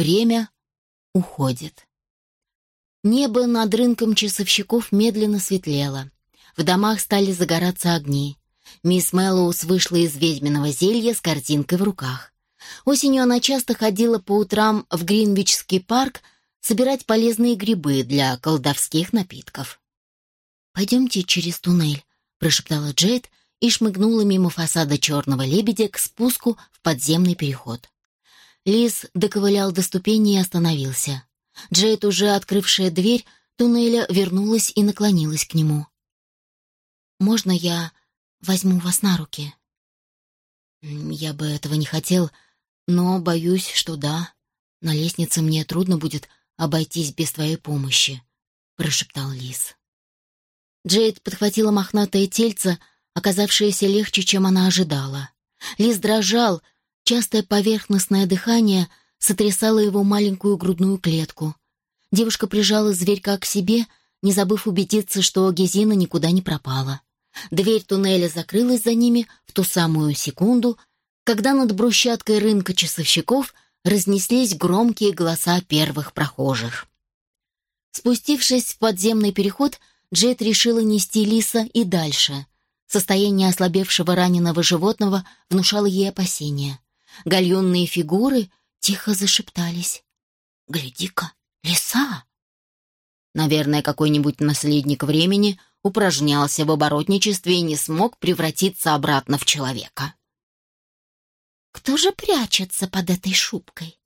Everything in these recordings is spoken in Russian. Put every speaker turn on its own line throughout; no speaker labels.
Время уходит. Небо над рынком часовщиков медленно светлело. В домах стали загораться огни. Мисс Мэллоус вышла из ведьминого зелья с картинкой в руках. Осенью она часто ходила по утрам в Гринвичский парк собирать полезные грибы для колдовских напитков. «Пойдемте через туннель», — прошептала Джейд и шмыгнула мимо фасада черного лебедя к спуску в подземный переход. Лис доковылял до ступени и остановился. Джейд, уже открывшая дверь туннеля, вернулась и наклонилась к нему. «Можно я возьму вас на руки?» «Я бы этого не хотел, но боюсь, что да. На лестнице мне трудно будет обойтись без твоей помощи», — прошептал Лис. Джейд подхватила мохнатое тельце, оказавшееся легче, чем она ожидала. Лис дрожал, частое поверхностное дыхание сотрясало его маленькую грудную клетку. Девушка прижала зверька к себе, не забыв убедиться, что Гезина никуда не пропала. Дверь туннеля закрылась за ними в ту самую секунду, когда над брусчаткой рынка часовщиков разнеслись громкие голоса первых прохожих. Спустившись в подземный переход, Джет решила нести Лиса и дальше. Состояние ослабевшего раненого животного внушало ей опасения. Гальонные фигуры тихо зашептались. «Гляди-ка, лиса!» Наверное, какой-нибудь наследник времени упражнялся в оборотничестве и не смог превратиться обратно в человека. «Кто же прячется под этой шубкой?»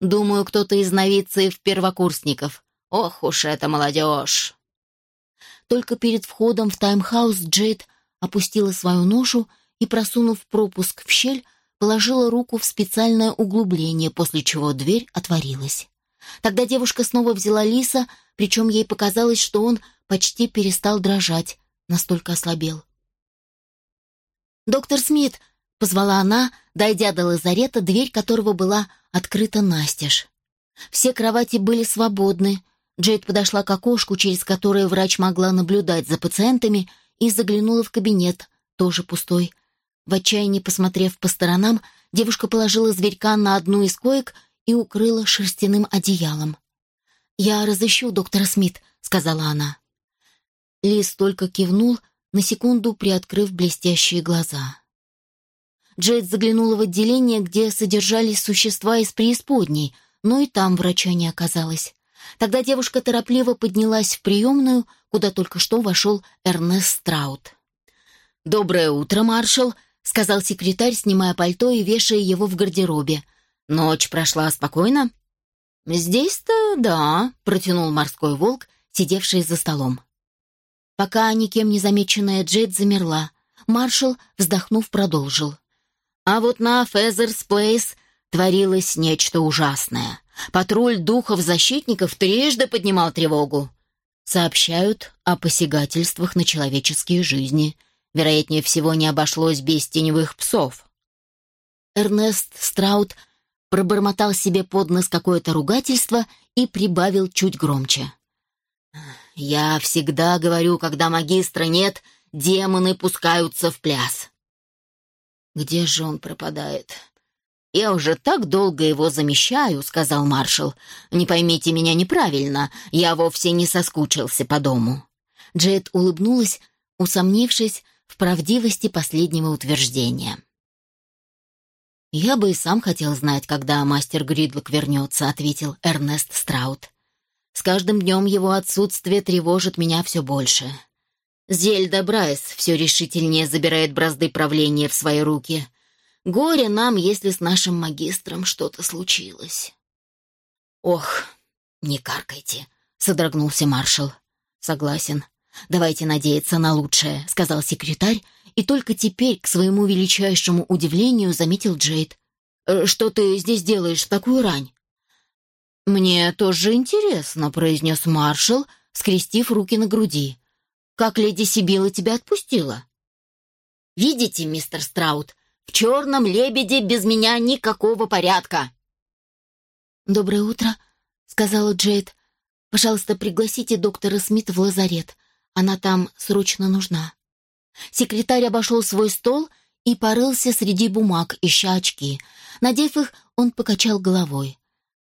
«Думаю, кто-то из новицев первокурсников. Ох уж эта молодежь!» Только перед входом в таймхаус Джейд опустила свою ношу и, просунув пропуск в щель, положила руку в специальное углубление, после чего дверь отворилась. Тогда девушка снова взяла Лиса, причем ей показалось, что он почти перестал дрожать, настолько ослабел. «Доктор Смит!» — позвала она, дойдя до лазарета, дверь которого была открыта настежь. Все кровати были свободны. Джейд подошла к окошку, через которое врач могла наблюдать за пациентами, и заглянула в кабинет, тоже пустой. В отчаянии посмотрев по сторонам, девушка положила зверька на одну из коек и укрыла шерстяным одеялом. «Я разыщу доктора Смит», — сказала она. Лис только кивнул, на секунду приоткрыв блестящие глаза. Джейд заглянула в отделение, где содержались существа из преисподней, но и там врача не оказалось. Тогда девушка торопливо поднялась в приемную, куда только что вошел Эрнест Страут. «Доброе утро, маршал», — сказал секретарь, снимая пальто и вешая его в гардеробе. «Ночь прошла спокойно?» «Здесь-то да», — протянул морской волк, сидевший за столом. Пока никем не замеченная Джейд замерла, маршал, вздохнув, продолжил. А вот на Фезерс Плейс творилось нечто ужасное. Патруль духов-защитников трижды поднимал тревогу. Сообщают о посягательствах на человеческие жизни. Вероятнее всего, не обошлось без теневых псов. Эрнест Страут пробормотал себе под нос какое-то ругательство и прибавил чуть громче. «Я всегда говорю, когда магистра нет, демоны пускаются в пляс». «Где же он пропадает?» «Я уже так долго его замещаю», — сказал маршал. «Не поймите меня неправильно, я вовсе не соскучился по дому». Джет улыбнулась, усомнившись в правдивости последнего утверждения. «Я бы и сам хотел знать, когда мастер Гридлок вернется», — ответил Эрнест Страут. С каждым днем его отсутствие тревожит меня все больше. Зельда Брайс все решительнее забирает бразды правления в свои руки. Горе нам, если с нашим магистром что-то случилось. «Ох, не каркайте», — содрогнулся маршал. «Согласен. Давайте надеяться на лучшее», — сказал секретарь, и только теперь, к своему величайшему удивлению, заметил Джейд. «Э, «Что ты здесь делаешь в такую рань?» «Мне тоже интересно», — произнес маршал, скрестив руки на груди. «Как леди Сибила тебя отпустила?» «Видите, мистер Страут, в черном лебеде без меня никакого порядка!» «Доброе утро», — сказала Джейд. «Пожалуйста, пригласите доктора Смит в лазарет. Она там срочно нужна». Секретарь обошел свой стол и порылся среди бумаг, ища очки. Надев их, он покачал головой.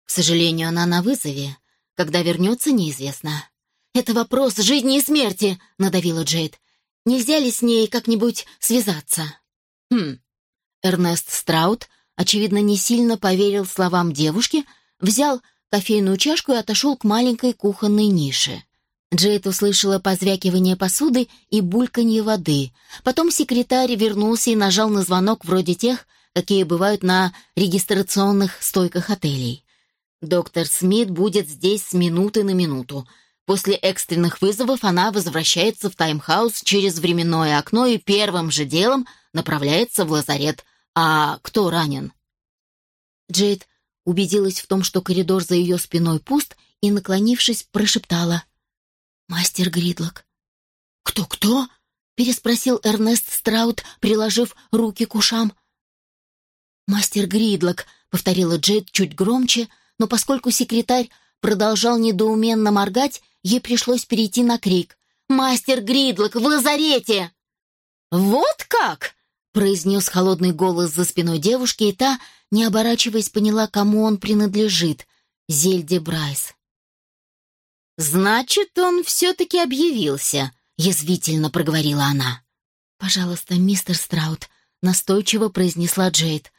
К сожалению, она на вызове. Когда вернется, неизвестно. «Это вопрос жизни и смерти», — надавила Джейд. «Нельзя ли с ней как-нибудь связаться?» «Хм». Эрнест Страут, очевидно, не сильно поверил словам девушки, взял кофейную чашку и отошел к маленькой кухонной нише. Джейд услышала позвякивание посуды и бульканье воды. Потом секретарь вернулся и нажал на звонок вроде тех, какие бывают на регистрационных стойках отелей. «Доктор Смит будет здесь с минуты на минуту. После экстренных вызовов она возвращается в таймхаус через временное окно и первым же делом направляется в лазарет. А кто ранен?» Джейд убедилась в том, что коридор за ее спиной пуст, и, наклонившись, прошептала «Мастер Гридлок». «Кто-кто?» — переспросил Эрнест Страут, приложив руки к ушам. «Мастер Гридлок», — повторила Джейд чуть громче, но поскольку секретарь продолжал недоуменно моргать, Ей пришлось перейти на крик. «Мастер Гридлок в лазарете!» «Вот как!» — произнес холодный голос за спиной девушки, и та, не оборачиваясь, поняла, кому он принадлежит — Зельде Брайс. «Значит, он все-таки объявился», — язвительно проговорила она. «Пожалуйста, мистер Страут», — настойчиво произнесла Джейд.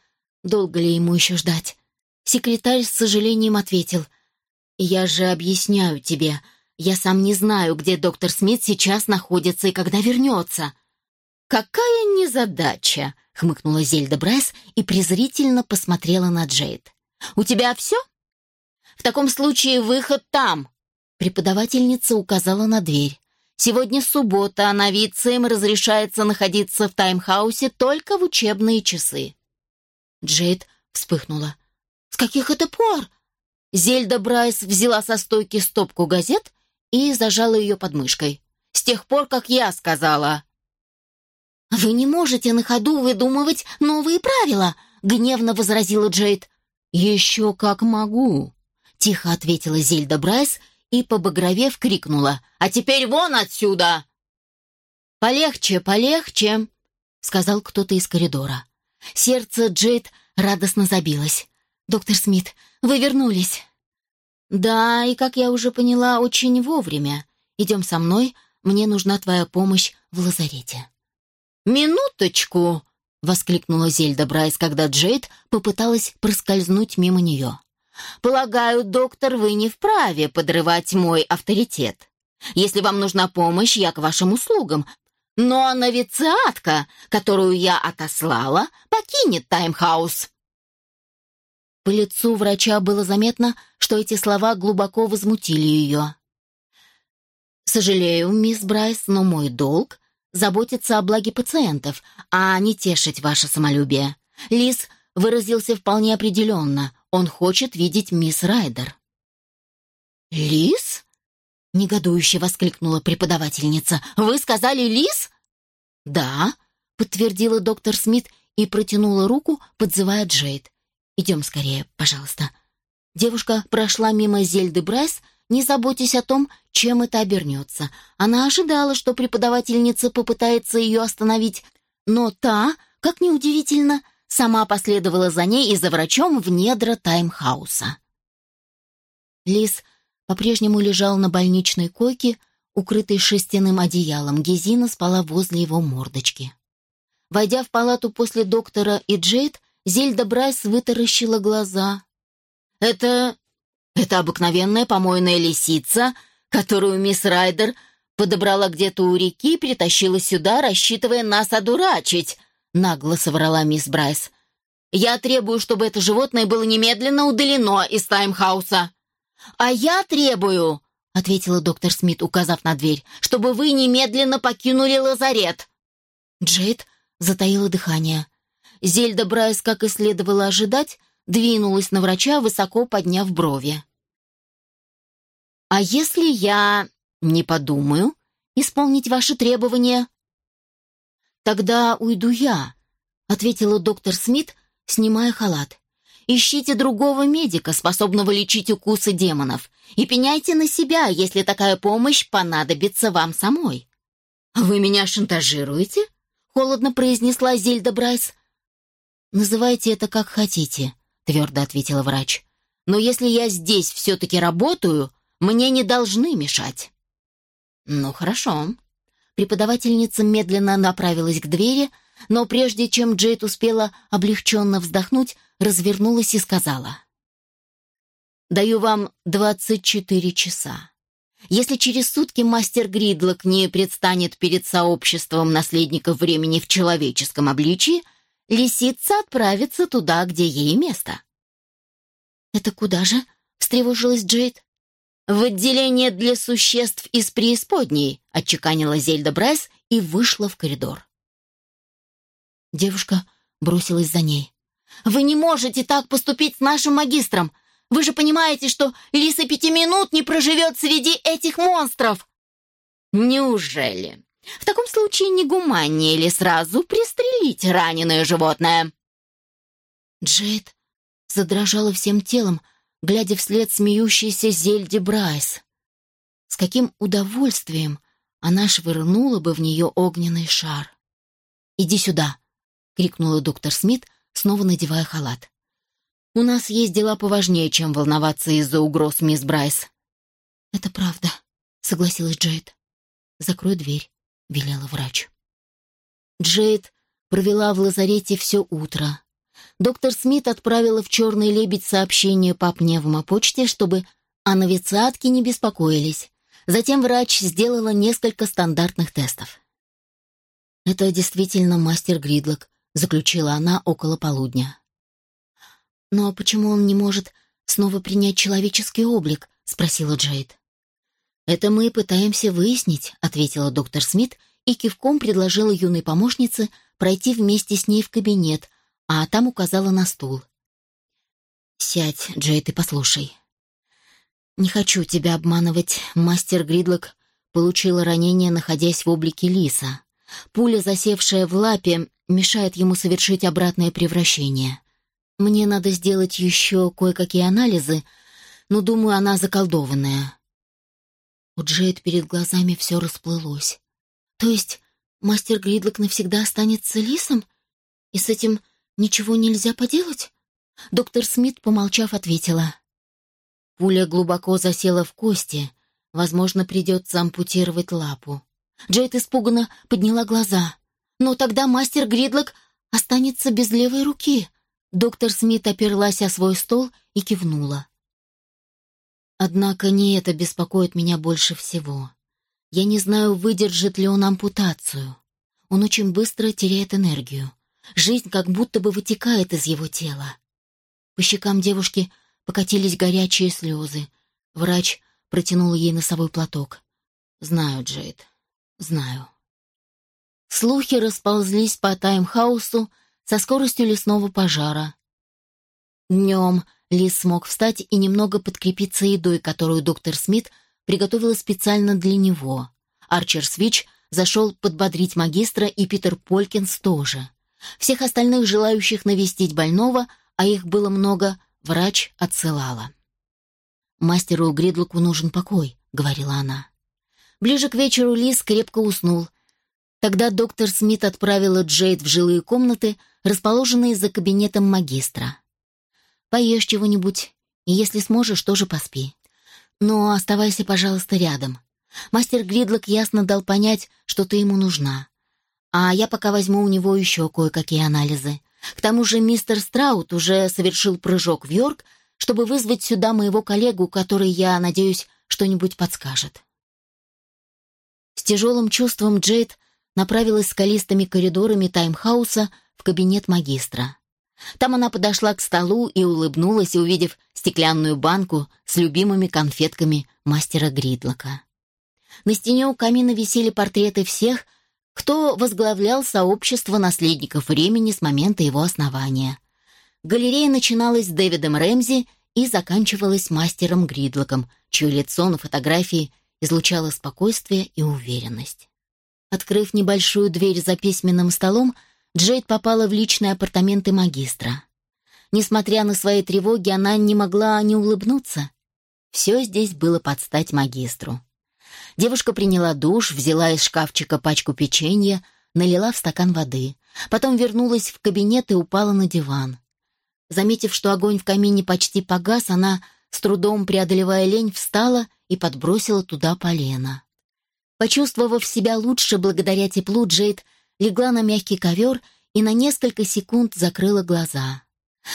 «Долго ли ему еще ждать?» Секретарь с сожалением ответил. «Я же объясняю тебе, я сам не знаю, где доктор Смит сейчас находится и когда вернется». «Какая незадача!» — хмыкнула Зельда Брайс и презрительно посмотрела на Джейд. «У тебя все?» «В таком случае выход там!» Преподавательница указала на дверь. «Сегодня суббота, а новицам разрешается находиться в таймхаусе только в учебные часы». Джейд вспыхнула. «С каких это пор?» Зельда Брайс взяла со стойки стопку газет и зажала ее подмышкой. «С тех пор, как я сказала!» «Вы не можете на ходу выдумывать новые правила!» — гневно возразила Джейд. «Еще как могу!» — тихо ответила Зельда Брайс и, побагровев, крикнула. «А теперь вон отсюда!» «Полегче, полегче!» — сказал кто-то из коридора. Сердце Джейд радостно забилось. «Доктор Смит, вы вернулись!» «Да, и, как я уже поняла, очень вовремя. Идем со мной, мне нужна твоя помощь в лазарете». «Минуточку!» — воскликнула Зельда Брайс, когда Джейд попыталась проскользнуть мимо нее. «Полагаю, доктор, вы не вправе подрывать мой авторитет. Если вам нужна помощь, я к вашим услугам. Но новициатка, которую я отослала, покинет таймхаус». По лицу врача было заметно, что эти слова глубоко возмутили ее. «Сожалею, мисс Брайс, но мой долг — заботиться о благе пациентов, а не тешить ваше самолюбие. Лис выразился вполне определенно. Он хочет видеть мисс Райдер». «Лис?» — негодующе воскликнула преподавательница. «Вы сказали лис?» «Да», — подтвердила доктор Смит и протянула руку, подзывая Джейд. Идем скорее, пожалуйста». Девушка прошла мимо Зельды Брайс, не заботясь о том, чем это обернется. Она ожидала, что преподавательница попытается ее остановить, но та, как неудивительно, сама последовала за ней и за врачом в недра таймхауса. Лис по-прежнему лежал на больничной койке, укрытой шерстяным одеялом. Гезина спала возле его мордочки. Войдя в палату после доктора и Джейд, Зельда Брайс вытаращила глаза. «Это... это обыкновенная помойная лисица, которую мисс Райдер подобрала где-то у реки и притащила сюда, рассчитывая нас одурачить», — нагло соврала мисс Брайс. «Я требую, чтобы это животное было немедленно удалено из таймхауса». «А я требую», — ответила доктор Смит, указав на дверь, «чтобы вы немедленно покинули лазарет». Джейд затаила дыхание. Зельда Брайс, как и следовало ожидать, двинулась на врача, высоко подняв брови. «А если я не подумаю исполнить ваши требования?» «Тогда уйду я», — ответила доктор Смит, снимая халат. «Ищите другого медика, способного лечить укусы демонов, и пеняйте на себя, если такая помощь понадобится вам самой». «Вы меня шантажируете?» — холодно произнесла Зельда Брайс. «Называйте это как хотите», — твердо ответила врач. но если я здесь все-таки работаю, мне не должны мешать». «Ну, хорошо». Преподавательница медленно направилась к двери, но прежде чем Джейд успела облегченно вздохнуть, развернулась и сказала. «Даю вам 24 часа. Если через сутки мастер Гридлок не предстанет перед сообществом наследников времени в человеческом обличии, лисица отправится туда, где ей место». «Это куда же?» — встревожилась Джейд. «В отделение для существ из преисподней», — отчеканила Зельда Брайс и вышла в коридор. Девушка бросилась за ней. «Вы не можете так поступить с нашим магистром! Вы же понимаете, что Лиса пяти минут не проживет среди этих монстров!» «Неужели? В таком случае не гуманнее ли сразу пристрелить раненое животное?» Джейд задрожала всем телом, глядя вслед смеющейся Зельде Брайс. С каким удовольствием она швырнула бы в нее огненный шар. «Иди сюда!» — крикнула доктор Смит, снова надевая халат. У нас есть дела поважнее, чем волноваться из-за угроз мисс Брайс». «Это правда», — согласилась Джейд. «Закрой дверь», — велела врач. Джейд провела в лазарете все утро. Доктор Смит отправила в «Черный лебедь» сообщение по пневмопочте, чтобы о новицатке не беспокоились. Затем врач сделала несколько стандартных тестов. «Это действительно мастер Гридлок», — заключила она около полудня. «Но почему он не может снова принять человеческий облик?» — спросила Джейд. «Это мы пытаемся выяснить», — ответила доктор Смит и кивком предложила юной помощнице пройти вместе с ней в кабинет, а там указала на стул. «Сядь, Джейд, и послушай. Не хочу тебя обманывать. Мастер Гридлок получила ранение, находясь в облике лиса. Пуля, засевшая в лапе, мешает ему совершить обратное превращение. Мне надо сделать еще кое-какие анализы, но, думаю, она заколдованная. У Джейд перед глазами все расплылось. То есть мастер Гридлок навсегда останется лисом? И с этим ничего нельзя поделать? Доктор Смит, помолчав, ответила. Пуля глубоко засела в кости. Возможно, придется ампутировать лапу. Джейд испуганно подняла глаза. Но тогда мастер Гридлок останется без левой руки. Доктор Смит оперлась о свой стол и кивнула. Однако не это беспокоит меня больше всего. Я не знаю, выдержит ли он ампутацию. Он очень быстро теряет энергию. Жизнь как будто бы вытекает из его тела. По щекам девушки покатились горячие слезы. Врач протянул ей носовой платок. «Знаю, Джейд, знаю». Слухи расползлись по таймхаусу, со скоростью лесного пожара. Днем Лис смог встать и немного подкрепиться едой, которую доктор Смит приготовила специально для него. Арчер Свич зашел подбодрить магистра, и Питер Полькинс тоже. Всех остальных желающих навестить больного, а их было много, врач отсылала. «Мастеру Гридлоку нужен покой», — говорила она. Ближе к вечеру Лис крепко уснул. Тогда доктор Смит отправила Джейд в жилые комнаты, расположенные за кабинетом магистра. «Поешь чего-нибудь, и если сможешь, тоже поспи. Но оставайся, пожалуйста, рядом. Мастер Гридлок ясно дал понять, что ты ему нужна. А я пока возьму у него еще кое-какие анализы. К тому же мистер Страут уже совершил прыжок в Йорк, чтобы вызвать сюда моего коллегу, который, я надеюсь, что-нибудь подскажет». С тяжелым чувством Джейд направилась скалистыми коридорами таймхауса в кабинет магистра. Там она подошла к столу и улыбнулась, увидев стеклянную банку с любимыми конфетками мастера Гридлока. На стене у камина висели портреты всех, кто возглавлял сообщество наследников времени с момента его основания. Галерея начиналась с Дэвидом Рэмзи и заканчивалась мастером Гридлоком, чье лицо на фотографии излучало спокойствие и уверенность. Открыв небольшую дверь за письменным столом, Джейд попала в личные апартаменты магистра. Несмотря на свои тревоги, она не могла не улыбнуться. Все здесь было под стать магистру. Девушка приняла душ, взяла из шкафчика пачку печенья, налила в стакан воды. Потом вернулась в кабинет и упала на диван. Заметив, что огонь в камине почти погас, она, с трудом преодолевая лень, встала и подбросила туда полено. Почувствовав себя лучше благодаря теплу, Джейд легла на мягкий ковер и на несколько секунд закрыла глаза.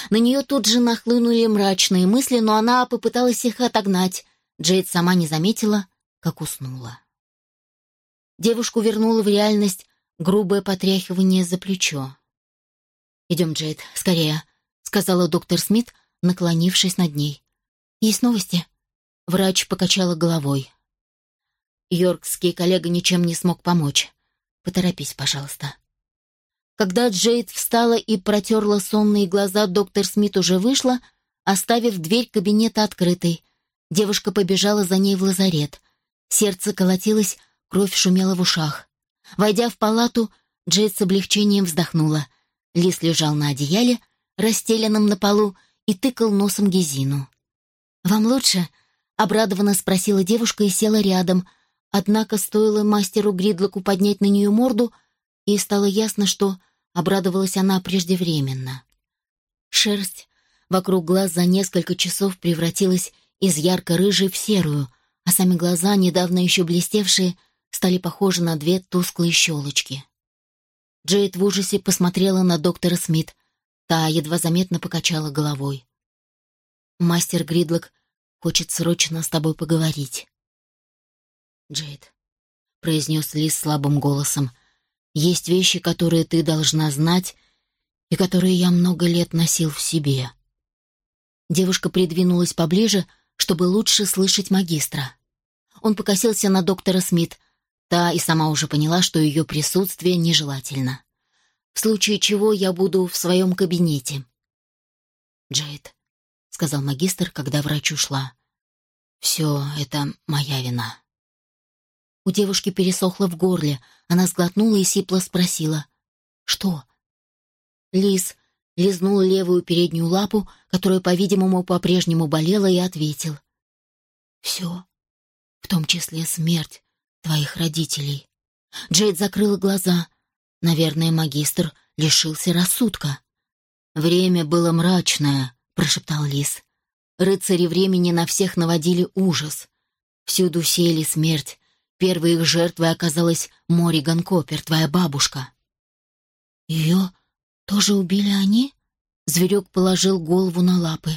На нее тут же нахлынули мрачные мысли, но она попыталась их отогнать. Джейд сама не заметила, как уснула. Девушку вернуло в реальность грубое потряхивание за плечо. «Идем, Джейд, скорее», — сказала доктор Смит, наклонившись над ней. «Есть новости?» Врач покачала головой. «Йоркский коллега ничем не смог помочь. Поторопись, пожалуйста». Когда Джейд встала и протерла сонные глаза, доктор Смит уже вышла, оставив дверь кабинета открытой. Девушка побежала за ней в лазарет. Сердце колотилось, кровь шумела в ушах. Войдя в палату, Джейд с облегчением вздохнула. Лис лежал на одеяле, расстеленном на полу, и тыкал носом Гезину. «Вам лучше?» — обрадованно спросила девушка и села рядом. Однако стоило мастеру Гридлоку поднять на нее морду, и стало ясно, что Обрадовалась она преждевременно. Шерсть вокруг глаз за несколько часов превратилась из ярко-рыжей в серую, а сами глаза, недавно еще блестевшие, стали похожи на две тусклые щелочки. Джейд в ужасе посмотрела на доктора Смит. Та едва заметно покачала головой. «Мастер Гридлок хочет срочно с тобой поговорить». «Джейд», — произнес Лис слабым голосом, есть вещи, которые ты должна знать и которые я много лет носил в себе. Девушка придвинулась поближе, чтобы лучше слышать магистра. Он покосился на доктора Смит. Та и сама уже поняла, что ее присутствие нежелательно. В случае чего я буду в своем кабинете. «Джейд», — сказал магистр, когда врач ушла, — «все это моя вина». У девушки пересохло в горле. Она сглотнула и сипло спросила. «Что?» Лис лизнул левую переднюю лапу, которая, по-видимому, по-прежнему болела, и ответил. «Все, в том числе смерть твоих родителей». Джейд закрыла глаза. Наверное, магистр лишился рассудка. «Время было мрачное», — прошептал Лис. «Рыцари времени на всех наводили ужас. Всюду сеяли смерть, Первой их жертвой оказалась Мориган Копер, твоя бабушка. Ее тоже убили они? Зверек положил голову на лапы.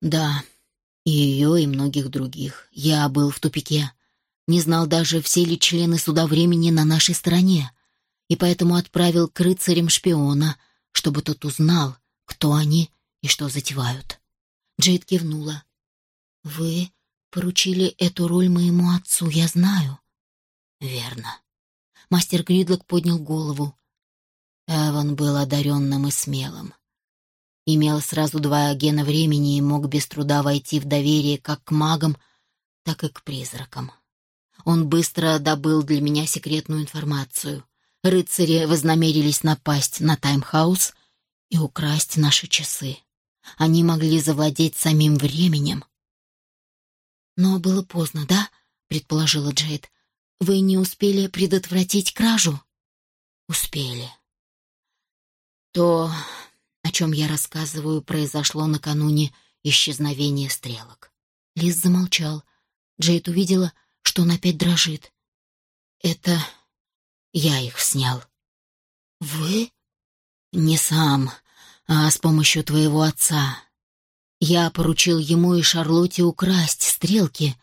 Да, и ее, и многих других. Я был в тупике. Не знал даже, все ли члены суда времени на нашей стороне. И поэтому отправил к рыцарям шпиона, чтобы тот узнал, кто они и что затевают. Джейд кивнула. «Вы поручили эту роль моему отцу, я знаю». «Верно». Мастер Гридлок поднял голову. Эван был одаренным и смелым. Имел сразу два гена времени и мог без труда войти в доверие как к магам, так и к призракам. Он быстро добыл для меня секретную информацию. Рыцари вознамерились напасть на Таймхаус и украсть наши часы. Они могли завладеть самим временем, «Но было поздно, да?» — предположила Джейд. «Вы не успели предотвратить кражу?» «Успели». То, о чем я рассказываю, произошло накануне исчезновения стрелок. Лиз замолчал. Джейд увидела, что он опять дрожит. «Это я их снял». «Вы?» «Не сам, а с помощью твоего отца. Я поручил ему и Шарлотте украсть стрелки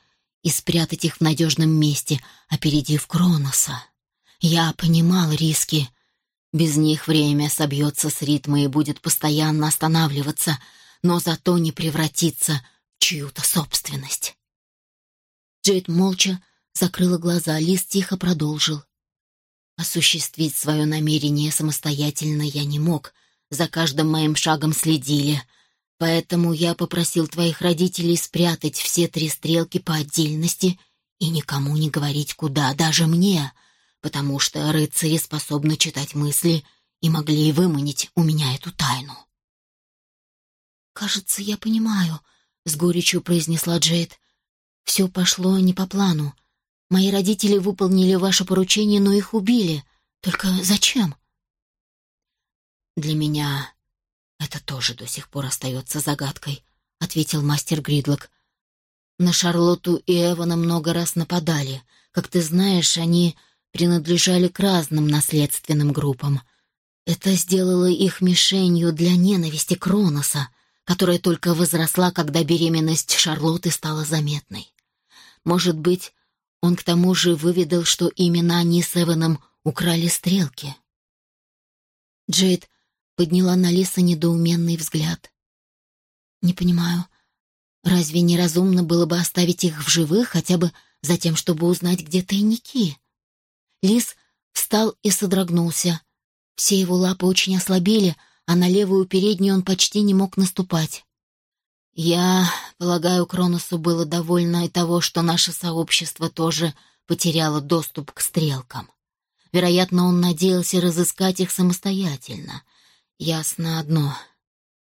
и спрятать их в надежном месте, опередив Кроноса. Я понимал риски. Без них время собьется с ритма и будет постоянно останавливаться, но зато не превратиться в чью-то собственность. Джейд молча закрыла глаза, Лис тихо продолжил. Осуществить свое намерение самостоятельно я не мог. За каждым моим шагом следили — Поэтому я попросил твоих родителей спрятать все три стрелки по отдельности и никому не говорить куда, даже мне, потому что рыцари способны читать мысли и могли выманить у меня эту тайну. «Кажется, я понимаю», — с горечью произнесла Джейд. «Все пошло не по плану. Мои родители выполнили ваше поручение, но их убили. Только зачем?» «Для меня «Это тоже до сих пор остается загадкой», — ответил мастер Гридлок. «На Шарлотту и Эвана много раз нападали. Как ты знаешь, они принадлежали к разным наследственным группам. Это сделало их мишенью для ненависти Кроноса, которая только возросла, когда беременность Шарлотты стала заметной. Может быть, он к тому же выведал, что именно они с Эваном украли стрелки. Джейд подняла на Лиса недоуменный взгляд. «Не понимаю, разве неразумно было бы оставить их в живых хотя бы за тем, чтобы узнать, где тайники?» Лис встал и содрогнулся. Все его лапы очень ослабели, а на левую переднюю он почти не мог наступать. «Я полагаю, Кроносу было довольно и того, что наше сообщество тоже потеряло доступ к стрелкам. Вероятно, он надеялся разыскать их самостоятельно. Ясно одно.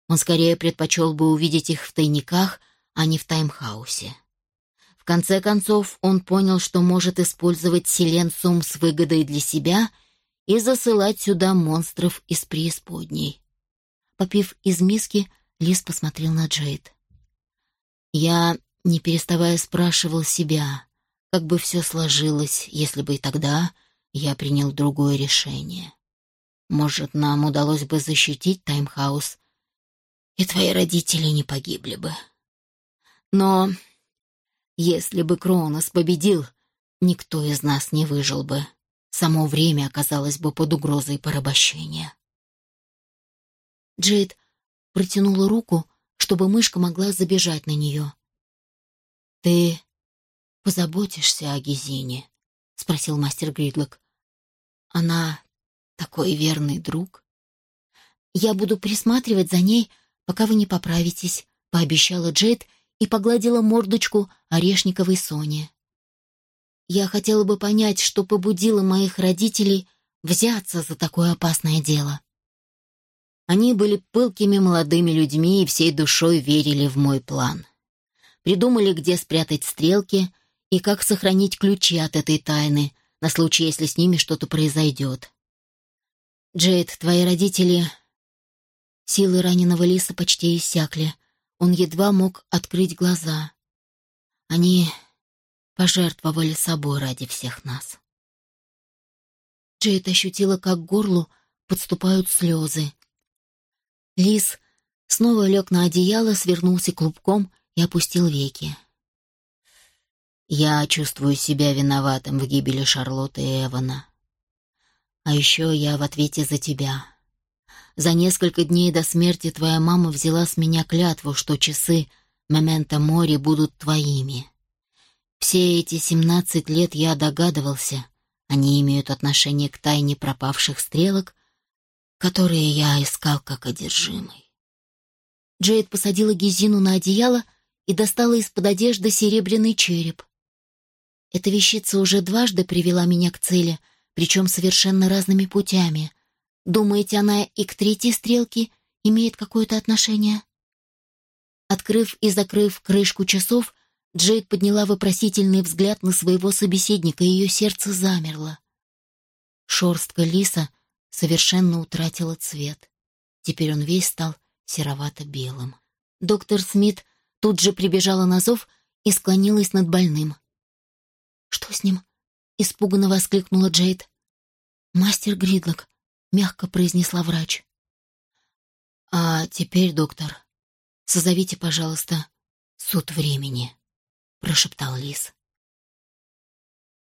Он скорее предпочел бы увидеть их в тайниках, а не в таймхаусе. Конце концов, он понял, что может использовать Селенсум с выгодой для себя и засылать сюда монстров из преисподней. Попив из миски, Лис посмотрел на Джейд. Я, не переставая, спрашивал себя, как бы все сложилось, если бы и тогда я принял другое решение. Может, нам удалось бы защитить Таймхаус, и твои родители не погибли бы. Но если бы Кронос победил, никто из нас не выжил бы. Само время оказалось бы под угрозой порабощения. Джейд протянула руку, чтобы мышка могла забежать на нее. «Ты позаботишься о Гизине?» — спросил мастер Гридлок. «Она такой верный друг. Я буду присматривать за ней, пока вы не поправитесь, пообещала Джейд и погладила мордочку орешниковой Соне. Я хотела бы понять, что побудило моих родителей взяться за такое опасное дело. Они были пылкими молодыми людьми и всей душой верили в мой план. Придумали, где спрятать стрелки и как сохранить ключи от этой тайны на случай, если с ними что-то произойдет. Джейд, твои родители...» Силы раненого лиса почти иссякли. Он едва мог открыть глаза. Они пожертвовали собой ради всех нас. Джейд ощутила, как к горлу подступают слезы. Лис снова лег на одеяло, свернулся клубком и опустил веки. «Я чувствую себя виноватым в гибели Шарлотты и Эвана. А еще я в ответе за тебя. За несколько дней до смерти твоя мама взяла с меня клятву, что часы Мементо Мори будут твоими. Все эти семнадцать лет я догадывался, они имеют отношение к тайне пропавших стрелок, которые я искал как одержимый. Джейд посадила Гизину на одеяло и достала из-под одежды серебряный череп. Эта вещица уже дважды привела меня к цели — причем совершенно разными путями. Думаете, она и к третьей стрелке имеет какое-то отношение? Открыв и закрыв крышку часов, Джейд подняла вопросительный взгляд на своего собеседника, и ее сердце замерло. Шорстка лиса совершенно утратила цвет. Теперь он весь стал серовато-белым. Доктор Смит тут же прибежала на зов и склонилась над больным. «Что с ним?» — испуганно воскликнула Джейд. «Мастер Гридлок», — мягко произнесла врач. «А теперь, доктор, созовите, пожалуйста, суд времени», — прошептал Лис.